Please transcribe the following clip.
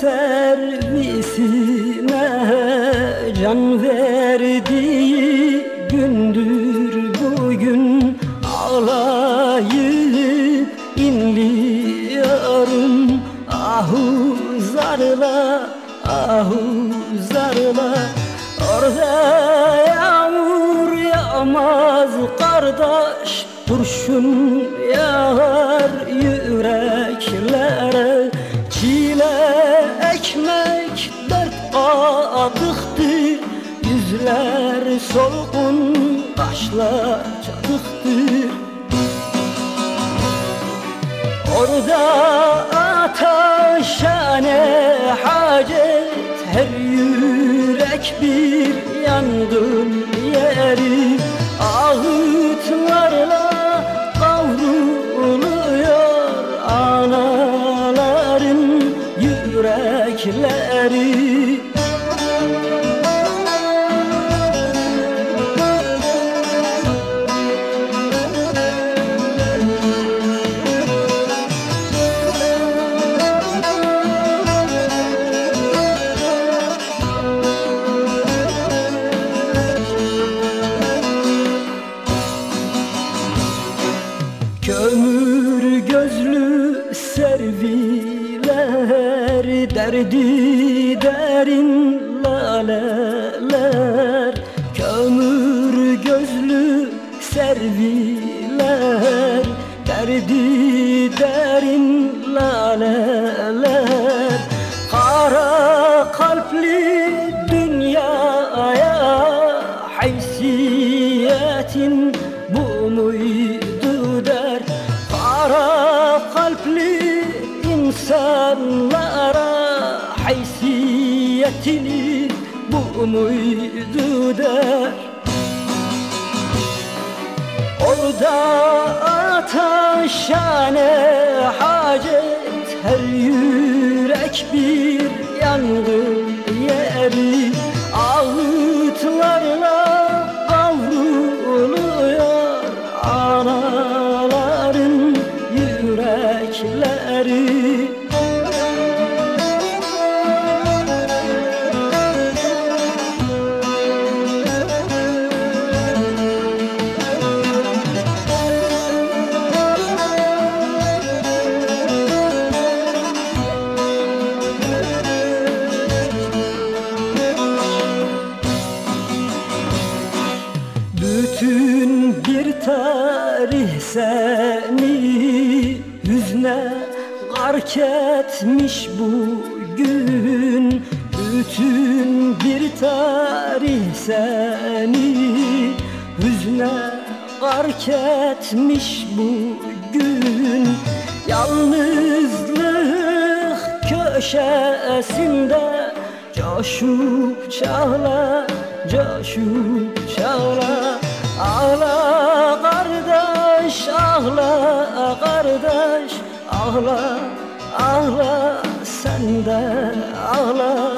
servisine can verdiği gündür bugün ağlayıp inliyorum. Ahu zarla ahu zarla orada yağmur yağmaz kardeş kurşun yağar yüreklere ekmek dert adıktır Yüzler solgun kaşlar çatıktır Orada ateşane hacet Her yürek bir yangın yeri. Ağıtlarla yürekleri Kömür gözlü serviler derdi derin laleler Kömür gözlü serviler derdi bu muydu der. Orada ateşane hacet Her yürek bir yangın Bütün bir tarih seni hüzne gark etmiş bugün. Bütün bir tarih seni hüzne gark etmiş bugün. Yalnızlık köşesinde Coşup çağla, coşup çağla Ağla kardeş, ağla kardeş Ağla, ağla sen de ağla